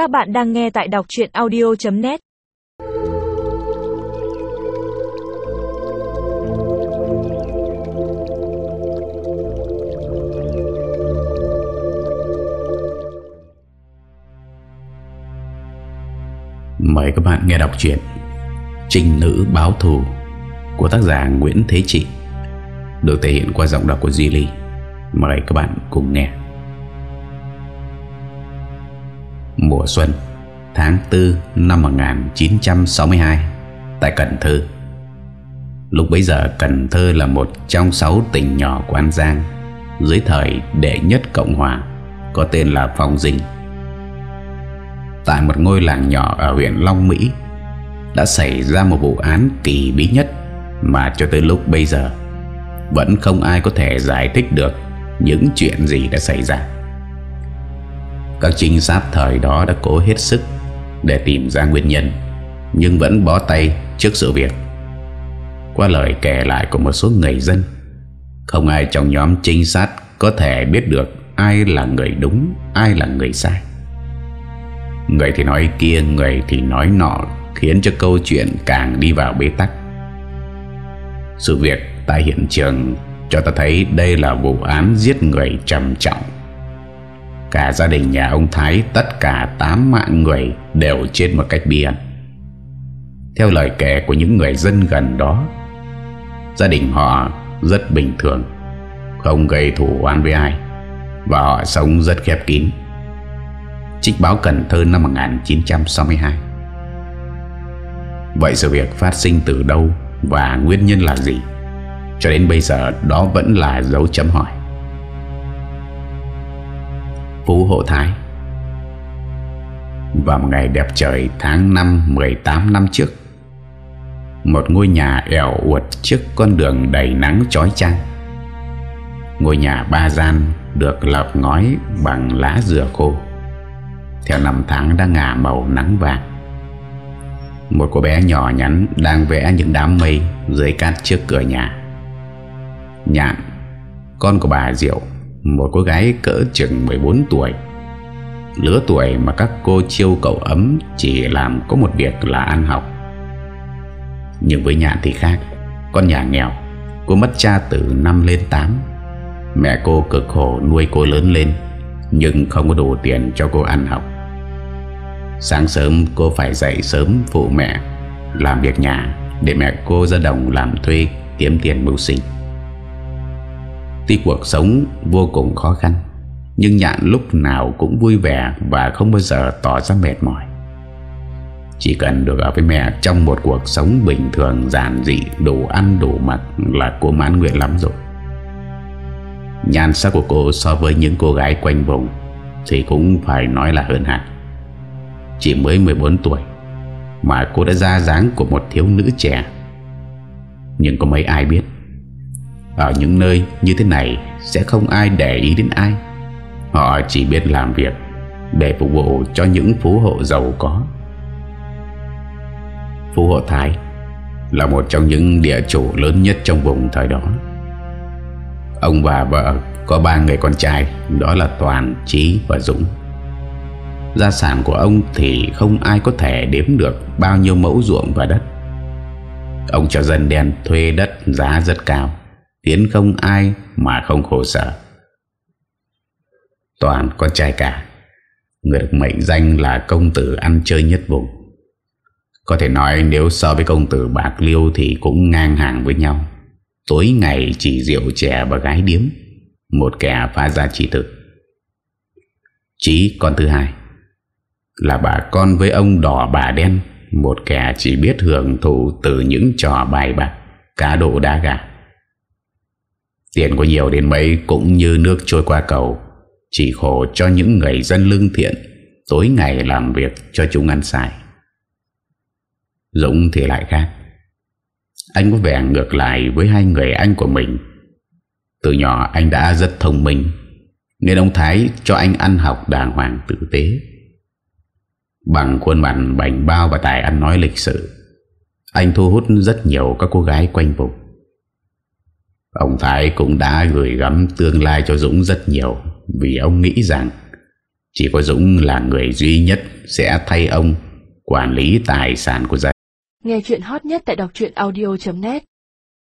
Các bạn đang nghe tại đọc chuyện audio.net Mời các bạn nghe đọc truyện Trinh nữ báo thù của tác giả Nguyễn Thế Trị, được thể hiện qua giọng đọc của Duy Ly. Mời các bạn cùng nghe. Mùa xuân, tháng 4 năm 1962 tại Cần Thơ. Lúc bấy giờ, Cần Thơ là một trong sáu tỉnh nhỏ của An Giang, dưới thời đệ nhất Cộng Hòa, có tên là Phong Dinh. Tại một ngôi làng nhỏ ở huyện Long Mỹ, đã xảy ra một vụ án kỳ bí nhất mà cho tới lúc bây giờ, vẫn không ai có thể giải thích được những chuyện gì đã xảy ra. Các trinh sát thời đó đã cố hết sức để tìm ra nguyên nhân nhưng vẫn bó tay trước sự việc. Qua lời kể lại của một số người dân, không ai trong nhóm trinh sát có thể biết được ai là người đúng, ai là người sai. Người thì nói kia, người thì nói nọ khiến cho câu chuyện càng đi vào bế tắc. Sự việc tại hiện trường cho ta thấy đây là vụ án giết người trầm trọng. Cả gia đình nhà ông Thái tất cả 8 mạng người đều chết một cách bí ẩn. Theo lời kể của những người dân gần đó, gia đình họ rất bình thường, không gây thù oán với ai và họ sống rất khép kín. Trích báo Cần Thơ năm 1962 Vậy sự việc phát sinh từ đâu và nguyên nhân là gì? Cho đến bây giờ đó vẫn là dấu chấm hỏi Phú Hộ Thái. Vào một ngày đẹp trời tháng 5 18 năm trước, Một ngôi nhà ẻo uột trước con đường đầy nắng chói chang. Ngôi nhà ba gian được lợp ngói bằng lá dừa khô. Theo năm tháng đã ngả màu nắng vàng. Một cô bé nhỏ nhắn đang vẽ những đám mây dưới cát trước cửa nhà. Nhạn, Con của bà Diệu một cô gái cỡ chừng 14 tuổi. Lứa tuổi mà các cô chiêu cậu ấm Chỉ làm có một việc là ăn học. Nhưng với Nhạn thì khác, Con nhà nghèo, Cô mất cha từ năm lên 8 Mẹ cô cực khổ nuôi cô lớn lên, Nhưng không có đủ tiền cho cô ăn học. Sáng sớm, cô phải dậy sớm phụ mẹ, Làm việc nhà Để mẹ cô ra đồng làm thuê Kiếm tiền mưu sinh. Tuy cuộc sống vô cùng khó khăn, Nhưng nhạn lúc nào cũng vui vẻ Và không bao giờ tỏ ra mệt mỏi. Chỉ cần được ở với mẹ Trong một cuộc sống bình thường, giản dị, Đủ ăn, đủ mặc Là cô mãn nguyện lắm rồi. Nhan sắc của cô so với những cô gái quanh vùng Thì cũng phải nói là hơn hẳn. Chỉ mới 14 tuổi Mà cô đã ra dáng của một thiếu nữ trẻ. Nhưng có mấy ai biết ở những nơi như thế này Sẽ không ai để ý đến ai. Họ chỉ biết làm việc Để phục vụ cho những phú hộ giàu có. Phú hộ Thái Là một trong những địa chủ lớn nhất trong vùng thời đó. Ông và vợ có ba người con trai Đó là Toàn, Trí và Dũng. Gia sản của ông thì không ai có thể đếm được bao nhiêu mẫu ruộng và đất. Ông cho dân đen thuê đất giá rất cao. Tiến không ai mà không khổ sở. Toàn con trai cả. Người được mệnh danh là công tử ăn chơi nhất vùng. Có thể nói nếu so với công tử Bạc Liêu Thì cũng ngang hàng với nhau. Tối ngày chỉ rượu chè và gái điếm, Một kẻ phá ra chỉ thực Chí con thứ hai. Là bà con với ông đỏ bà đen, Một kẻ chỉ biết hưởng thụ từ những trò bài bạc, Cá độ đá gà. Tiền có nhiều đến mấy cũng như nước trôi qua cầu. Chỉ khổ cho những người dân lương thiện, Tối ngày làm việc cho chúng ăn xài. Dũng thì lại khác. Anh có vẻ ngược lại với hai người anh của mình. Từ nhỏ anh đã rất thông minh, Nên ông Thái cho anh ăn học đàng hoàng tử tế. Bằng khuôn mặt bảnh bao và tài ăn nói lịch sự, Anh thu hút rất nhiều các cô gái quanh vùng. Ông Thái cũng đã gửi gắm tương lai cho Dũng rất nhiều, Vì ông nghĩ rằng Chỉ có Dũng là người duy nhất sẽ thay ông quản lý tài sản của gia Nghe chuyện hot nhất tại đọc audio.net